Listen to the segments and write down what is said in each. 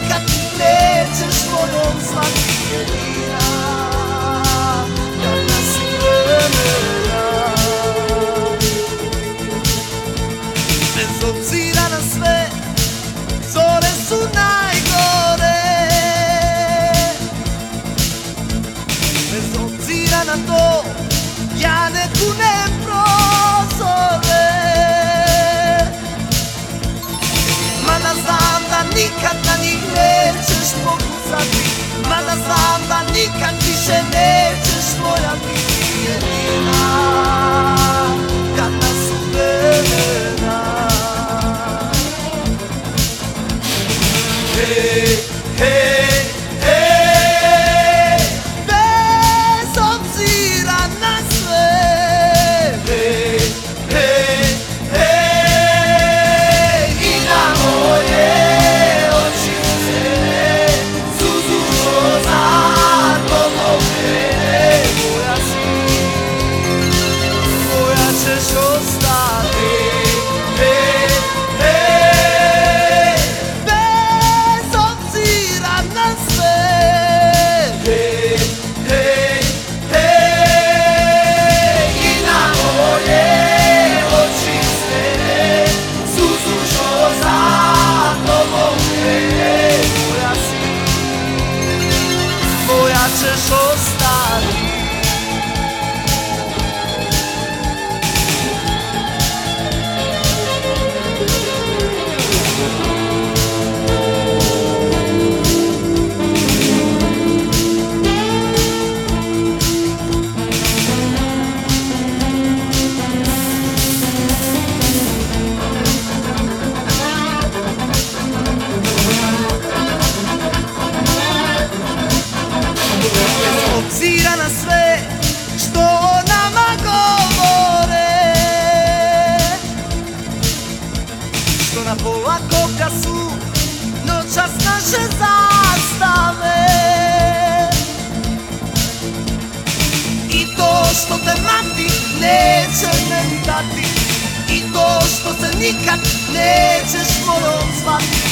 Rica više nećeš moja milina Kad nas uvedena Hey sve što o nama govore. Što na pola koplja su noćas naše zastave. I to što te mati neće meni dati. I to što se nikad nećeš morom zvati.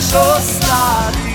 chcesz ostać